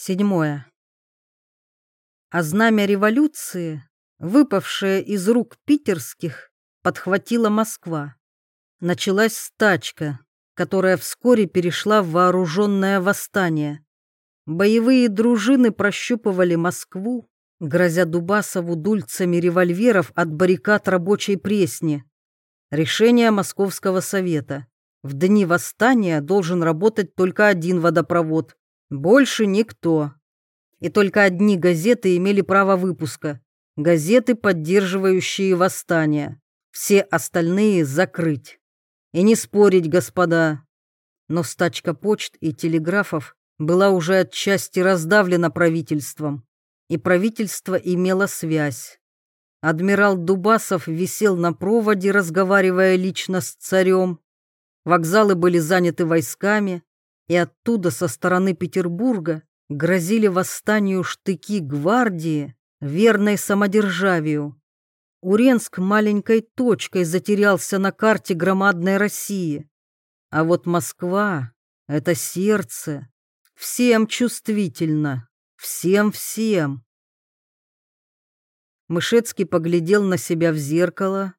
Седьмое. А знамя революции, выпавшее из рук питерских, подхватила Москва. Началась стачка, которая вскоре перешла в вооруженное восстание. Боевые дружины прощупывали Москву, грозя Дубасову дульцами револьверов от баррикад рабочей пресни. Решение Московского совета. В дни восстания должен работать только один водопровод, больше никто. И только одни газеты имели право выпуска. Газеты, поддерживающие восстание. Все остальные закрыть. И не спорить, господа. Но стачка почт и телеграфов была уже отчасти раздавлена правительством. И правительство имело связь. Адмирал Дубасов висел на проводе, разговаривая лично с царем. Вокзалы были заняты войсками, и оттуда со стороны Петербурга грозили восстанию штыки гвардии, верной самодержавию. Уренск маленькой точкой затерялся на карте громадной России. А вот Москва — это сердце. Всем чувствительно. Всем-всем. Мышецкий поглядел на себя в зеркало.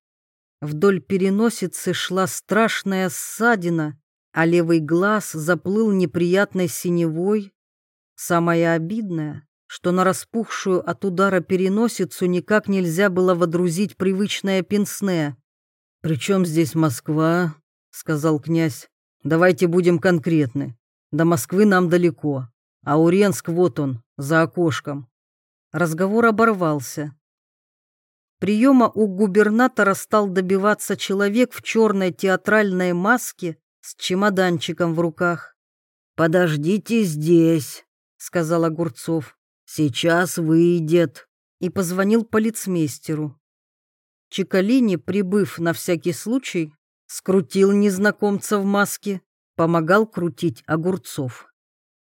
Вдоль переносицы шла страшная ссадина, а левый глаз заплыл неприятной синевой. Самое обидное, что на распухшую от удара переносицу никак нельзя было водрузить привычное пенсне. «Причем здесь Москва?» — сказал князь. «Давайте будем конкретны. До Москвы нам далеко, а Уренск вот он, за окошком». Разговор оборвался. Приема у губернатора стал добиваться человек в черной театральной маске с чемоданчиком в руках. «Подождите здесь», — сказал Огурцов. «Сейчас выйдет». И позвонил полицмейстеру. Чекалини, прибыв на всякий случай, скрутил незнакомца в маске, помогал крутить Огурцов.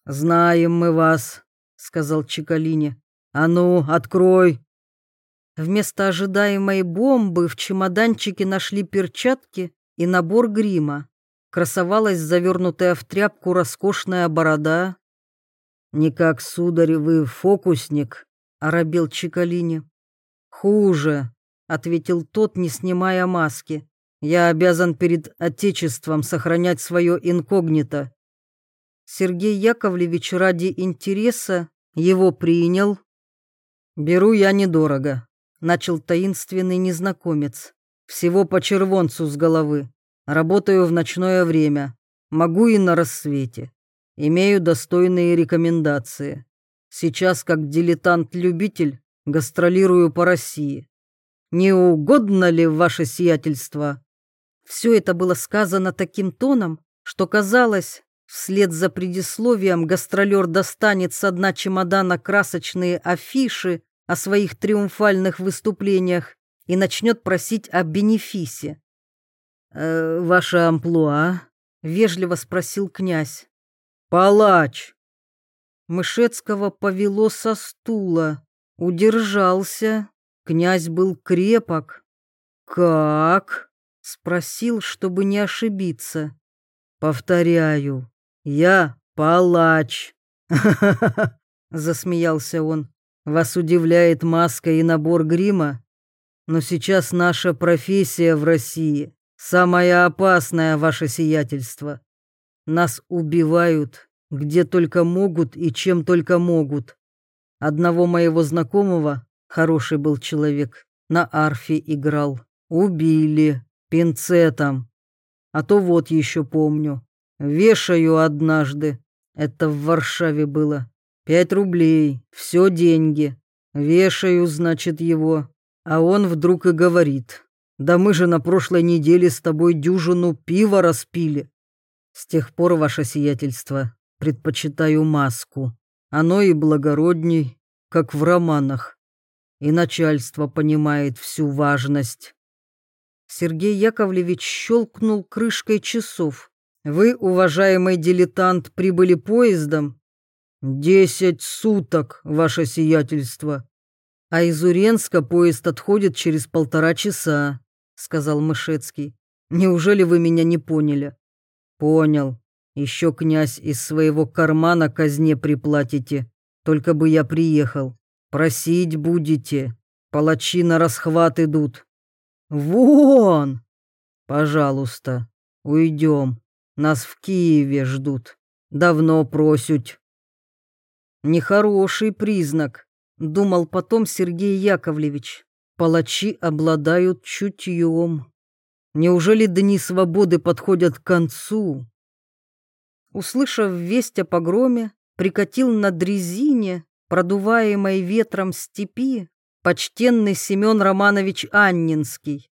«Знаем мы вас», — сказал Чекалини. «А ну, открой!» Вместо ожидаемой бомбы в чемоданчике нашли перчатки и набор грима красовалась завернутая в тряпку роскошная борода. «Не как, сударь, вы фокусник», — оробел Чекалини. «Хуже», — ответил тот, не снимая маски. «Я обязан перед Отечеством сохранять свое инкогнито». Сергей Яковлевич ради интереса его принял. «Беру я недорого», — начал таинственный незнакомец. «Всего по червонцу с головы. Работаю в ночное время. Могу и на рассвете. Имею достойные рекомендации. Сейчас, как дилетант-любитель, гастролирую по России. Не угодно ли ваше сиятельство? Все это было сказано таким тоном, что казалось, вслед за предисловием гастролер достанет с дна чемодана красочные афиши о своих триумфальных выступлениях и начнет просить о бенефисе. «Э, «Ваше амплуа?» — вежливо спросил князь. «Палач!» Мышецкого повело со стула. Удержался. Князь был крепок. «Как?» — спросил, чтобы не ошибиться. «Повторяю, я палач!» засмеялся он. «Вас удивляет маска и набор грима? Но сейчас наша профессия в России Самое опасное ваше сиятельство. Нас убивают, где только могут и чем только могут. Одного моего знакомого, хороший был человек, на арфе играл. Убили, пинцетом. А то вот еще помню. Вешаю однажды. Это в Варшаве было. Пять рублей, все деньги. Вешаю, значит, его. А он вдруг и говорит. Да мы же на прошлой неделе с тобой дюжину пива распили. С тех пор, ваше сиятельство, предпочитаю маску. Оно и благородней, как в романах. И начальство понимает всю важность. Сергей Яковлевич щелкнул крышкой часов. Вы, уважаемый дилетант, прибыли поездом? Десять суток, ваше сиятельство. А из Уренска поезд отходит через полтора часа сказал Мышецкий. «Неужели вы меня не поняли?» «Понял. Еще, князь, из своего кармана казне приплатите. только бы я приехал. Просить будете, палачи на расхват идут. Вон! Пожалуйста, уйдем, нас в Киеве ждут, давно просють. Нехороший признак, думал потом Сергей Яковлевич. Палачи обладают чутьем. Неужели дни свободы подходят к концу? Услышав весть о погроме, прикатил на дрезине, продуваемой ветром степи, почтенный Семен Романович Аннинский.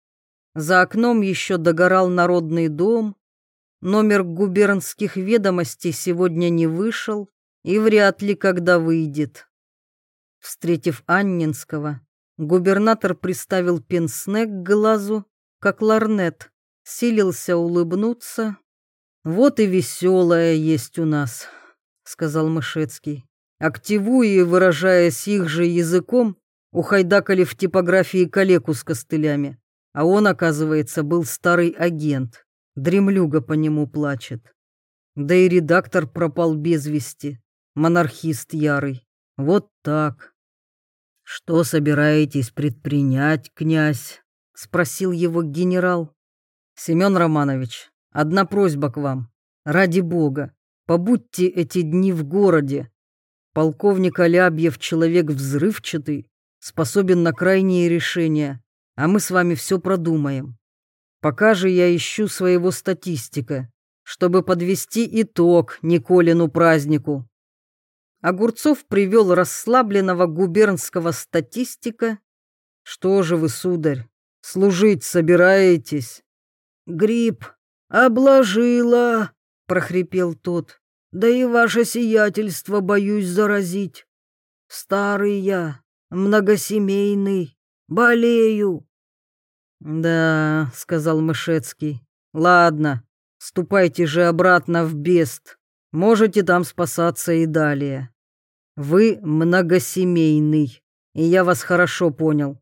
За окном еще догорал народный дом, номер губернских ведомостей сегодня не вышел и вряд ли когда выйдет. Встретив Аннинского, губернатор приставил пенсне к глазу, как ларнет, силился улыбнуться. «Вот и веселая есть у нас», — сказал Мышецкий. Активуя и выражаясь их же языком, ухайдакали в типографии калеку с костылями, а он, оказывается, был старый агент. Дремлюга по нему плачет. Да и редактор пропал без вести, монархист ярый. Вот так. «Что собираетесь предпринять, князь?» — спросил его генерал. «Семен Романович, одна просьба к вам. Ради бога, побудьте эти дни в городе. Полковник Алябьев человек взрывчатый, способен на крайние решения, а мы с вами все продумаем. Пока же я ищу своего статистика, чтобы подвести итог Николину празднику. Огурцов привел расслабленного губернского статистика. «Что же вы, сударь, служить собираетесь?» «Грипп обложила», — прохрипел тот. «Да и ваше сиятельство боюсь заразить. Старый я, многосемейный, болею». «Да», — сказал Мышецкий, — «ладно, ступайте же обратно в Бест, можете там спасаться и далее». Вы многосемейный, и я вас хорошо понял.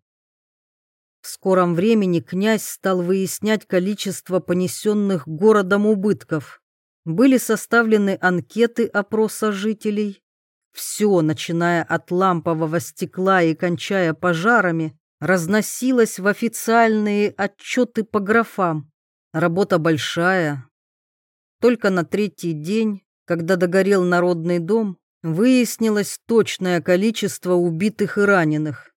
В скором времени князь стал выяснять количество понесенных городом убытков. Были составлены анкеты опроса жителей. Все, начиная от лампового стекла и кончая пожарами, разносилось в официальные отчеты по графам. Работа большая. Только на третий день, когда догорел народный дом, Выяснилось точное количество убитых и раненых.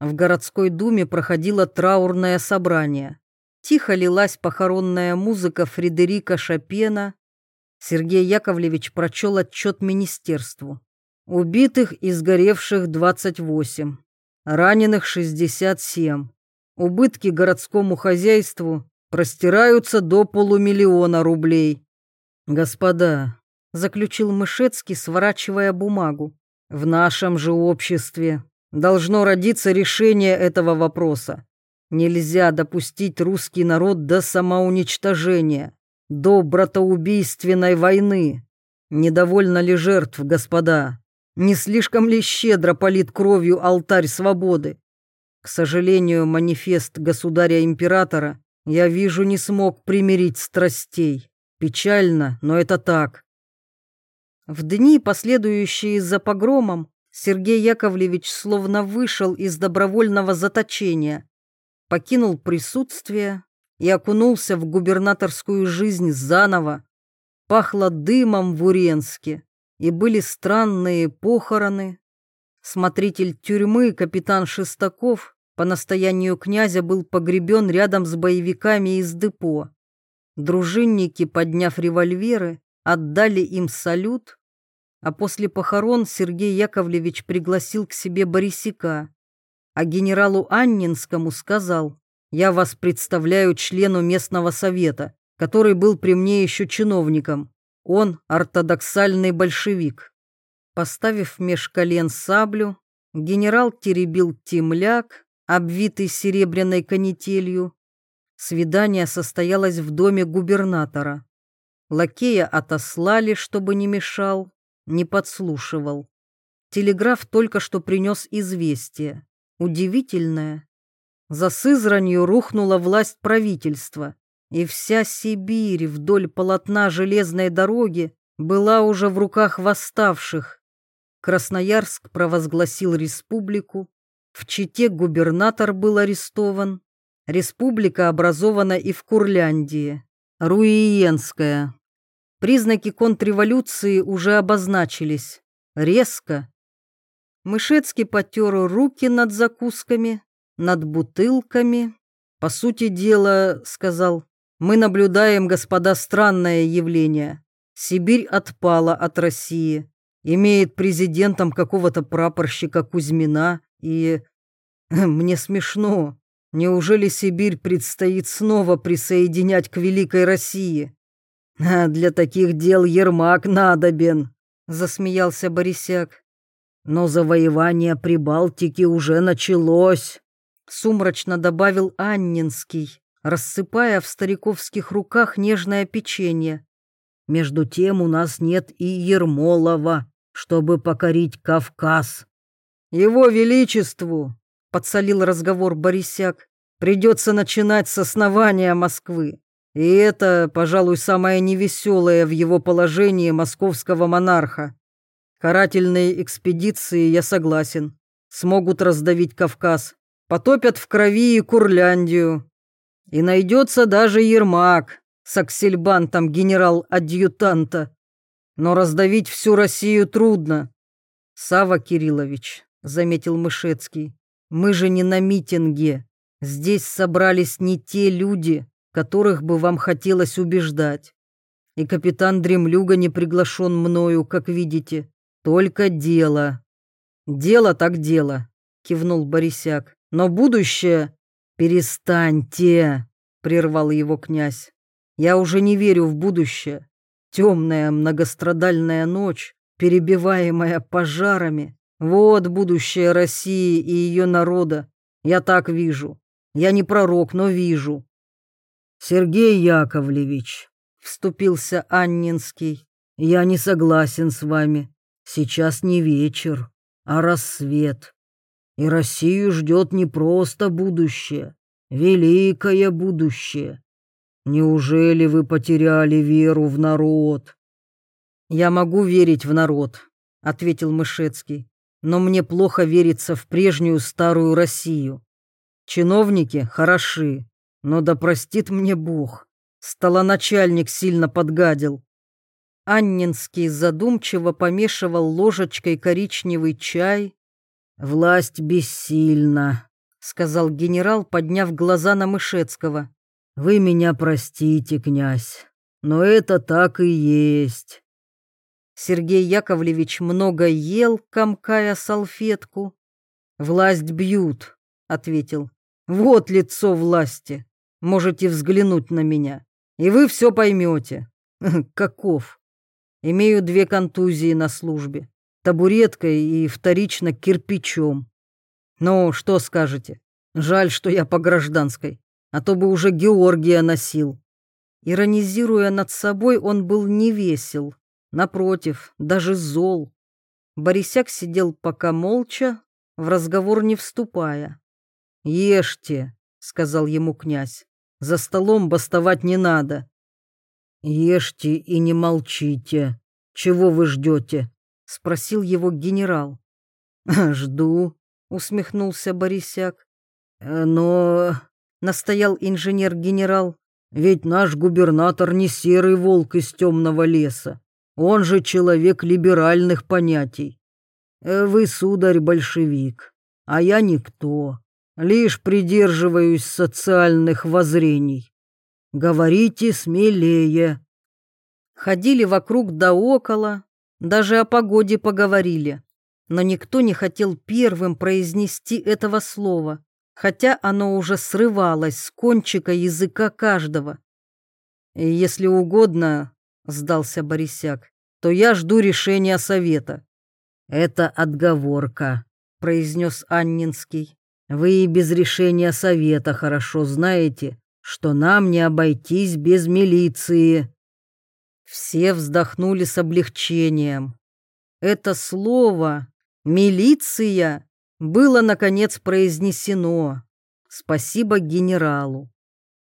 В городской думе проходило траурное собрание. Тихо лилась похоронная музыка Фредерика Шопена. Сергей Яковлевич прочел отчет министерству. Убитых и сгоревших 28, раненых 67. Убытки городскому хозяйству простираются до полумиллиона рублей. Господа, заключил Мышецкий, сворачивая бумагу. В нашем же обществе должно родиться решение этого вопроса. Нельзя допустить русский народ до самоуничтожения, до братоубийственной войны. Недовольно ли жертв, господа? Не слишком ли щедро полит кровью алтарь свободы? К сожалению, манифест государя-императора, я вижу, не смог примирить страстей. Печально, но это так. В дни, последующие за погромом, Сергей Яковлевич словно вышел из добровольного заточения, покинул присутствие и окунулся в губернаторскую жизнь заново. Пахло дымом в Уренске, и были странные похороны. Смотритель тюрьмы, капитан Шестаков, по настоянию князя был погребен рядом с боевиками из депо. Дружинники, подняв револьверы, отдали им салют а после похорон Сергей Яковлевич пригласил к себе Борисика, а генералу Аннинскому сказал, «Я вас представляю члену местного совета, который был при мне еще чиновником. Он ортодоксальный большевик». Поставив меж колен саблю, генерал теребил темляк, обвитый серебряной канителью. Свидание состоялось в доме губернатора. Лакея отослали, чтобы не мешал, не подслушивал. Телеграф только что принес известие. Удивительное. За Сызранью рухнула власть правительства, и вся Сибирь вдоль полотна железной дороги была уже в руках восставших. Красноярск провозгласил республику, в Чите губернатор был арестован, республика образована и в Курляндии, Руиенская. Признаки контрреволюции уже обозначились, резко. Мышецкий потер руки над закусками, над бутылками. По сути дела, сказал, мы наблюдаем, господа, странное явление. Сибирь отпала от России, имеет президентом какого-то прапорщика Кузьмина, и... Мне смешно. Неужели Сибирь предстоит снова присоединять к Великой России? А для таких дел Ермак надобен, засмеялся Борисяк. Но завоевание Прибалтики уже началось, сумрачно добавил Аннинский, рассыпая в стариковских руках нежное печенье. Между тем у нас нет и Ермолова, чтобы покорить Кавказ. Его Величеству, подсолил разговор Борисяк, придется начинать с основания Москвы. И это, пожалуй, самое невеселое в его положении московского монарха. Карательные экспедиции, я согласен, смогут раздавить Кавказ, потопят в крови и Курляндию. И найдется даже Ермак с аксельбантом генерал-адъютанта. Но раздавить всю Россию трудно. Сава Кириллович, заметил Мышецкий, мы же не на митинге. Здесь собрались не те люди, которых бы вам хотелось убеждать. И капитан Дремлюга не приглашен мною, как видите. Только дело. Дело так дело, кивнул Борисяк. Но будущее... Перестаньте, прервал его князь. Я уже не верю в будущее. Темная многострадальная ночь, перебиваемая пожарами. Вот будущее России и ее народа. Я так вижу. Я не пророк, но вижу. Сергей Яковлевич, вступился Аннинский, я не согласен с вами. Сейчас не вечер, а рассвет. И Россию ждет не просто будущее, великое будущее. Неужели вы потеряли веру в народ? Я могу верить в народ, ответил Мышецкий, но мне плохо верится в прежнюю старую Россию. Чиновники хороши, но да простит мне Бог. Столоначальник сильно подгадил. Аннинский задумчиво помешивал ложечкой коричневый чай. «Власть бессильна», — сказал генерал, подняв глаза на Мышецкого. Вы меня простите, князь, но это так и есть. Сергей Яковлевич много ел, комкая салфетку. Власть бьют, ответил. Вот лицо власти. Можете взглянуть на меня, и вы все поймете. Каков? Имею две контузии на службе. Табуреткой и вторично кирпичом. Ну, что скажете? Жаль, что я по гражданской а то бы уже Георгия носил. Иронизируя над собой, он был не весел, напротив, даже зол. Борисяк сидел пока молча, в разговор не вступая. «Ешьте», — сказал ему князь, — «за столом бастовать не надо». «Ешьте и не молчите. Чего вы ждете?» — спросил его генерал. «Жду», — усмехнулся Борисяк. «Э, «Но...» настоял инженер-генерал. Ведь наш губернатор не серый волк из темного леса. Он же человек либеральных понятий. Э, вы, сударь, большевик, а я никто. Лишь придерживаюсь социальных воззрений. Говорите смелее. Ходили вокруг да около, даже о погоде поговорили. Но никто не хотел первым произнести этого слова хотя оно уже срывалось с кончика языка каждого. «Если угодно», — сдался Борисяк, — «то я жду решения совета». «Это отговорка», — произнес Аннинский. «Вы и без решения совета хорошо знаете, что нам не обойтись без милиции». Все вздохнули с облегчением. Это слово «милиция» было, наконец, произнесено. Спасибо генералу.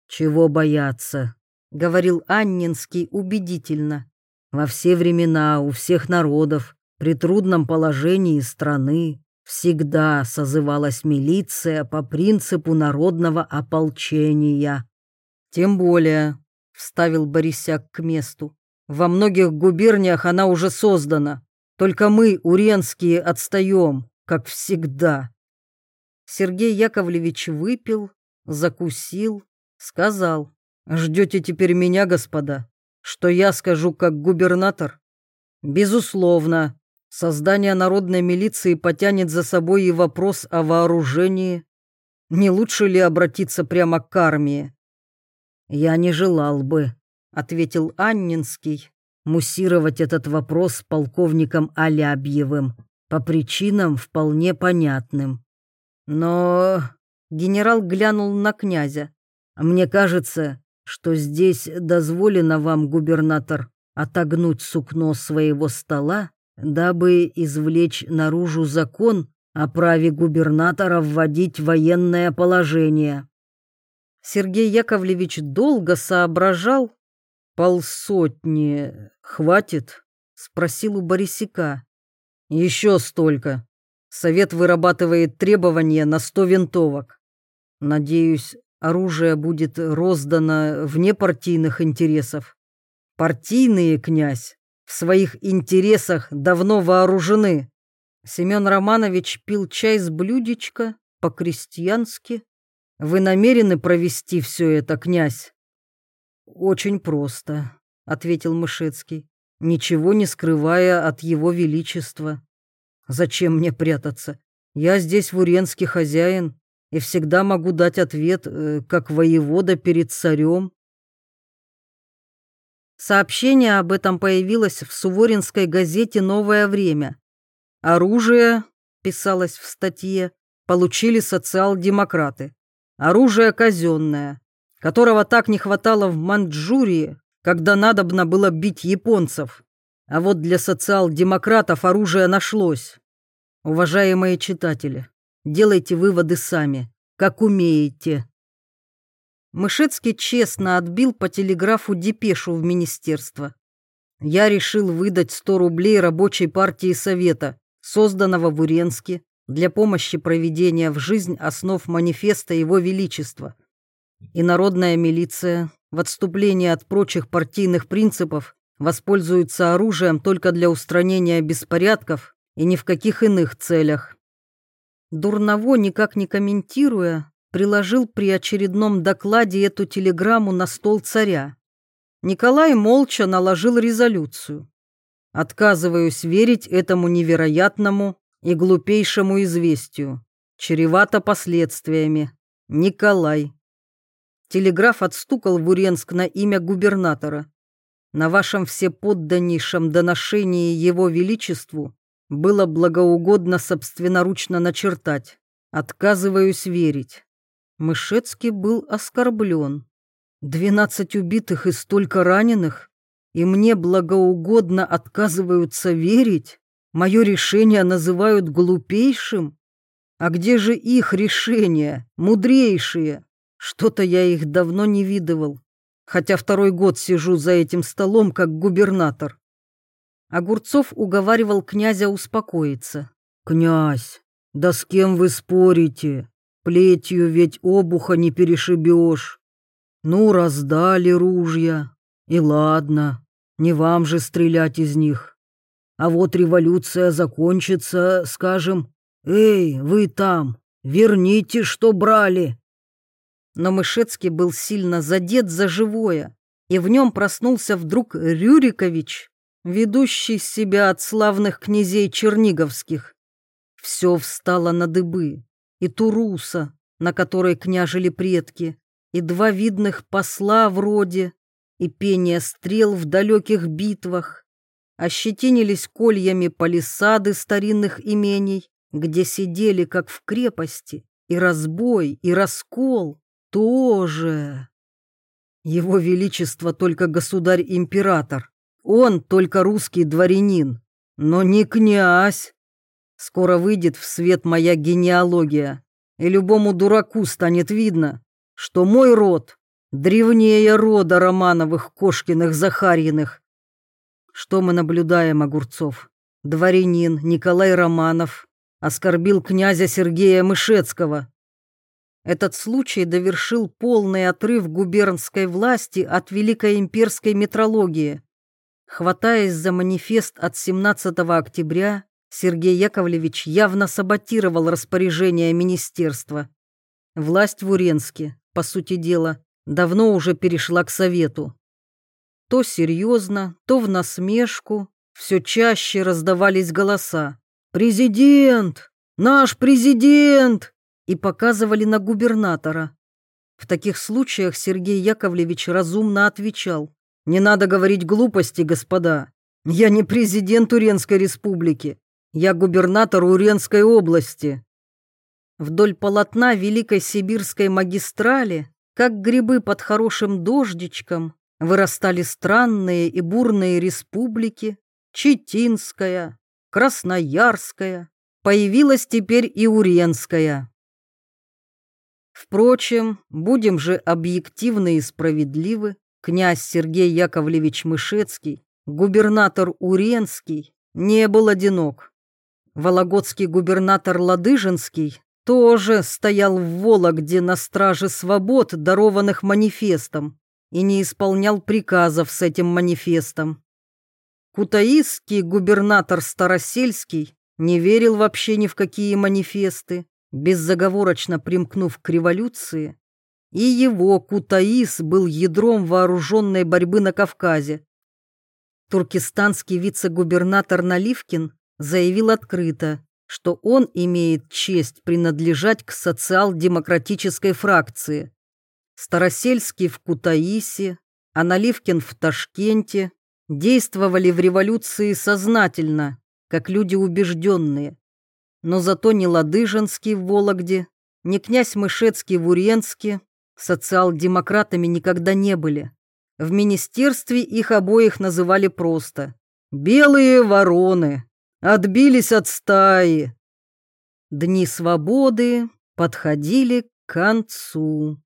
«Чего бояться?» — говорил Аннинский убедительно. «Во все времена, у всех народов При трудном положении страны всегда созывалась милиция по принципу народного ополчения. Тем более, — вставил Борисяк к месту, — во многих губерниях она уже создана. Только мы, уренские, отстаем, как всегда. Сергей Яковлевич выпил, закусил, сказал, «Ждете теперь меня, господа, что я скажу как губернатор?» «Безусловно, создание народной милиции потянет за собой и вопрос о вооружении. Не лучше ли обратиться прямо к армии?» «Я не желал бы», — ответил Аннинский, муссировать этот вопрос с полковником Алябьевым по причинам вполне понятным. Но генерал глянул на князя. «Мне кажется, что здесь дозволено вам, губернатор, отогнуть сукно своего стола, дабы извлечь наружу закон о праве губернатора вводить военное положение». Сергей Яковлевич долго соображал, «Полсотни хватит?» — спросил у Борисика. «Еще столько. Совет вырабатывает требования на сто винтовок. Надеюсь, оружие будет роздано вне партийных интересов. Партийные, князь, в своих интересах давно вооружены». Семен Романович пил чай с блюдечка по-крестьянски. «Вы намерены провести все это, князь?» «Очень просто», — ответил Мышецкий, ничего не скрывая от его величества. «Зачем мне прятаться? Я здесь в Уренске хозяин и всегда могу дать ответ, э, как воевода перед царем». Сообщение об этом появилось в Суворинской газете «Новое время». «Оружие», — писалось в статье, — получили социал-демократы. Оружие казенное, которого так не хватало в Манчжурии, когда надобно было бить японцев. А вот для социал-демократов оружие нашлось. Уважаемые читатели, делайте выводы сами, как умеете. Мышецкий честно отбил по телеграфу депешу в министерство. Я решил выдать 100 рублей рабочей партии Совета, созданного в Уренске, для помощи проведения в жизнь основ манифеста Его Величества – и народная милиция в отступлении от прочих партийных принципов воспользуется оружием только для устранения беспорядков и ни в каких иных целях. Дурново, никак не комментируя, приложил при очередном докладе эту телеграмму на стол царя. Николай молча наложил резолюцию. Отказываюсь верить этому невероятному и глупейшему известию. Чревато последствиями. Николай. Телеграф отстукал в Уренск на имя губернатора. На вашем всеподданнейшем доношении его величеству было благоугодно собственноручно начертать. Отказываюсь верить. Мышецкий был оскорблен. Двенадцать убитых и столько раненых, и мне благоугодно отказываются верить? Мое решение называют глупейшим? А где же их решения, мудрейшие? Что-то я их давно не видывал, хотя второй год сижу за этим столом как губернатор. Огурцов уговаривал князя успокоиться. «Князь, да с кем вы спорите? Плетью ведь обуха не перешибешь. Ну, раздали ружья, и ладно, не вам же стрелять из них. А вот революция закончится, скажем, «Эй, вы там, верните, что брали!» Но Мышецкий был сильно задет за живое, и в нем проснулся вдруг Рюрикович, ведущий себя от славных князей черниговских. Все встало на дыбы, и Туруса, на которой княжили предки, и два видных посла вроде, и пение стрел в далеких битвах. Ощетинились кольями палисады старинных имений, где сидели, как в крепости, и разбой, и раскол, тоже. Его Величество только государь-император. Он только русский дворянин, но не князь. Скоро выйдет в свет моя генеалогия, и любому дураку станет видно, что мой род древнее рода Романовых, Кошкиных, Захарьиных. Что мы наблюдаем, Огурцов? дворянин Николай Романов, оскорбил князя Сергея Мышецкого. Этот случай довершил полный отрыв губернской власти от великой имперской метрологии. Хватаясь за манифест от 17 октября, Сергей Яковлевич явно саботировал распоряжение министерства. Власть в Уренске, по сути дела, давно уже перешла к совету. То серьезно, то в насмешку все чаще раздавались голоса. «Президент! Наш президент!» и показывали на губернатора. В таких случаях Сергей Яковлевич разумно отвечал. «Не надо говорить глупости, господа. Я не президент Уренской республики. Я губернатор Уренской области». Вдоль полотна Великой Сибирской магистрали, как грибы под хорошим дождичком, вырастали странные и бурные республики, Читинская, Красноярская, появилась теперь и Уренская. Впрочем, будем же объективны и справедливы, князь Сергей Яковлевич Мышецкий, губернатор Уренский, не был одинок. Вологодский губернатор Ладыжинский тоже стоял в Вологде на страже свобод, дарованных манифестом, и не исполнял приказов с этим манифестом. Кутаисский губернатор Старосельский не верил вообще ни в какие манифесты, беззаговорочно примкнув к революции, и его Кутаис был ядром вооруженной борьбы на Кавказе. Туркестанский вице-губернатор Наливкин заявил открыто, что он имеет честь принадлежать к социал-демократической фракции. Старосельский в Кутаисе, а Наливкин в Ташкенте действовали в революции сознательно, как люди убежденные. Но зато ни Ладыжинский в Вологде, ни князь Мышецкий в Уренске социал-демократами никогда не были. В министерстве их обоих называли просто «белые вороны», отбились от стаи. Дни свободы подходили к концу.